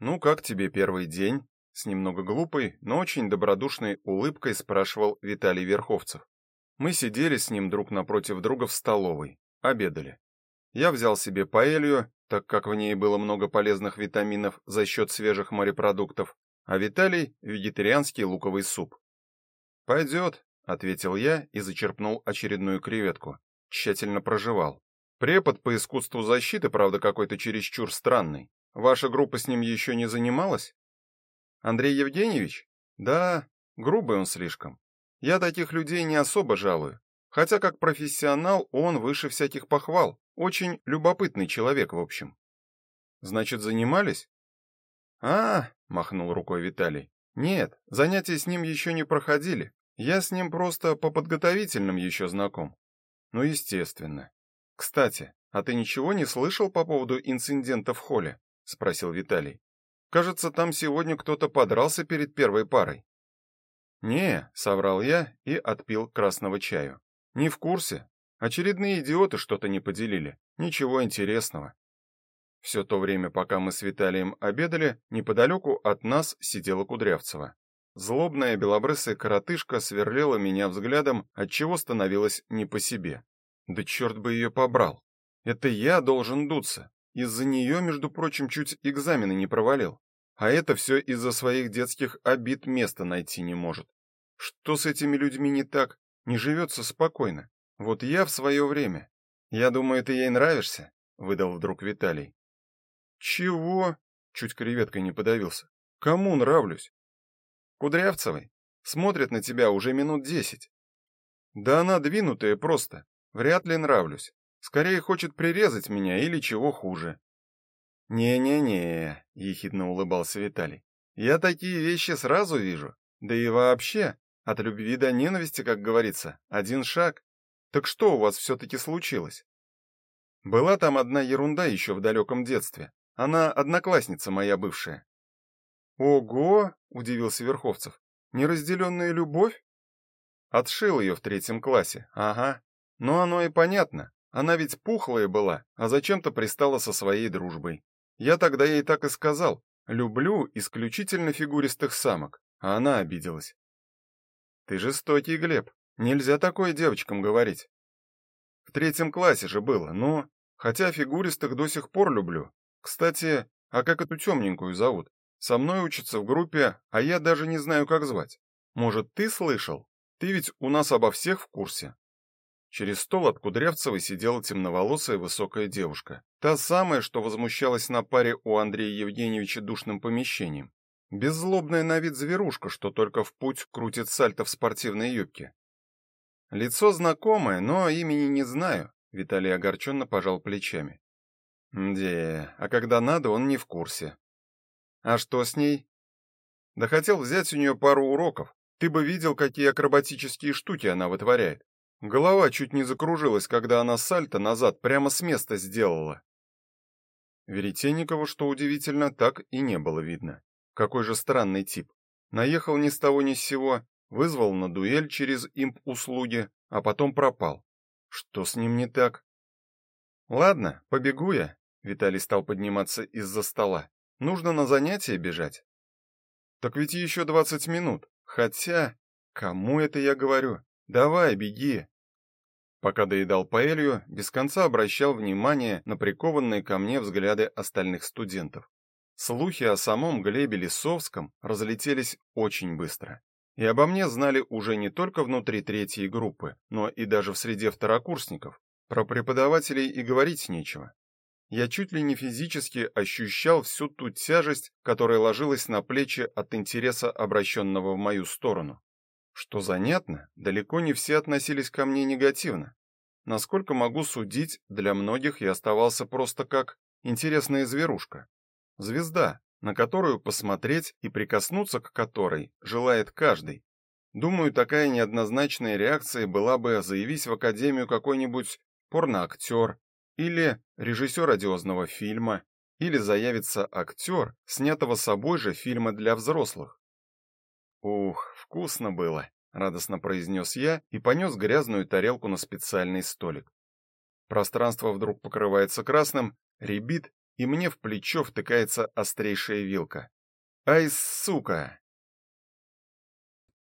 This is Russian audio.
Ну как тебе первый день? с немного глупой, но очень добродушной улыбкой спрашивал Виталий Верховцев. Мы сидели с ним друг напротив друга в столовой, обедали. Я взял себе паэлью, так как в ней было много полезных витаминов за счет свежих морепродуктов, а Виталий вегетарианский луковый суп. «Пойдет», — ответил я и зачерпнул очередную креветку. Тщательно прожевал. Препод по искусству защиты, правда, какой-то чересчур странный. Ваша группа с ним еще не занималась? Андрей Евгеньевич? Да, грубый он слишком. Я таких людей не особо жалую. Хотя как профессионал он выше всяких похвал. Очень любопытный человек, в общем. Значит, занимались? А, махнул рукой Виталий. Нет, занятия с ним еще не проходили. Я с ним просто по подготовительным еще знаком. Ну, естественно. Кстати, а ты ничего не слышал по поводу инцидента в холле? Спросил Виталий. Кажется, там сегодня кто-то подрался перед первой парой. Не, соврал я и отпил красного чаю. Не в курсе. Очередные идиоты что-то не поделили. Ничего интересного. Все то время, пока мы с Виталием обедали, неподалеку от нас сидела Кудрявцева. Злобная белобрысая коротышка сверлила меня взглядом, отчего становилось не по себе. Да черт бы ее побрал. Это я должен дуться. Из-за нее, между прочим, чуть экзамены не провалил. А это все из-за своих детских обид места найти не может. Что с этими людьми не так? Не живется спокойно. Вот я в свое время. Я думаю, ты ей нравишься, выдал вдруг Виталий. Чего? Чуть креветкой не подавился. Кому нравлюсь? Кудрявцевой. Смотрит на тебя уже минут десять. Да она двинутая просто. Вряд ли нравлюсь. Скорее хочет прирезать меня или чего хуже. Не-не-не, ехидно улыбался Виталий. Я такие вещи сразу вижу. Да и вообще, от любви до ненависти, как говорится, один шаг. Так что у вас все таки случилось? Была там одна ерунда еще в далеком детстве. Она одноклассница моя бывшая. Ого, удивился Верховцев. Неразделенная любовь? Отшил ее в третьем классе. Ага. Но оно и понятно. Она ведь пухлая была, а зачем-то пристала со своей дружбой. Я тогда ей так и сказал: "Люблю исключительно фигуристых самок", а она обиделась. Ты жестокий, Глеб. Нельзя такое девочкам говорить. В третьем классе же было, но хотя фигуристых до сих пор люблю. Кстати, а как эту темненькую зовут? Со мной учится в группе, а я даже не знаю, как звать. Может, ты слышал? Ты ведь у нас обо всех в курсе. Через стол от Кудрявцевой сидела темноволосая высокая девушка, та самая, что возмущалась на паре у Андрея Евгеньевича душным помещением. Беззлобная на вид зверушка, что только в путь крутит сальто в спортивной юбке. Лицо знакомое, но имени не знаю, Виталий огорченно пожал плечами. Де, а когда надо, он не в курсе. А что с ней? Да хотел взять у нее пару уроков. Ты бы видел, какие акробатические штуки она вытворяет. Голова чуть не закружилась, когда она сальто назад прямо с места сделала. Веретенникова, что удивительно, так и не было видно. Какой же странный тип. Наехал ни с того ни с сего, вызвал на дуэль через имп-услуги, а потом пропал. Что с ним не так? Ладно, побегу я. Виталий стал подниматься из-за стола. Нужно на занятия бежать. Так ведь еще двадцать минут. Хотя, кому это я говорю? Давай, беги. Пока доедал паэлью, без конца обращал внимание на прикованные ко мне взгляды остальных студентов. Слухи о самом Глебе Лисовском разлетелись очень быстро. И обо мне знали уже не только внутри третьей группы, но и даже в среде второкурсников. Про преподавателей и говорить нечего. Я чуть ли не физически ощущал всю ту тяжесть, которая ложилась на плечи от интереса, обращенного в мою сторону. Что занятно, далеко не все относились ко мне негативно. Насколько могу судить, для многих я оставался просто как интересная зверушка. Звезда, на которую посмотреть и прикоснуться к которой желает каждый. Думаю, такая неоднозначная реакция была бы, заявись в академию какой-нибудь порноактер или режиссер одиозного фильма, или заявится актер, снятого собой же фильма для взрослых. Ух, вкусно было, радостно произнес я и понес грязную тарелку на специальный столик. Пространство вдруг покрывается красным, рябит и мне в плечо втыкается острейшая вилка. Ай, сука!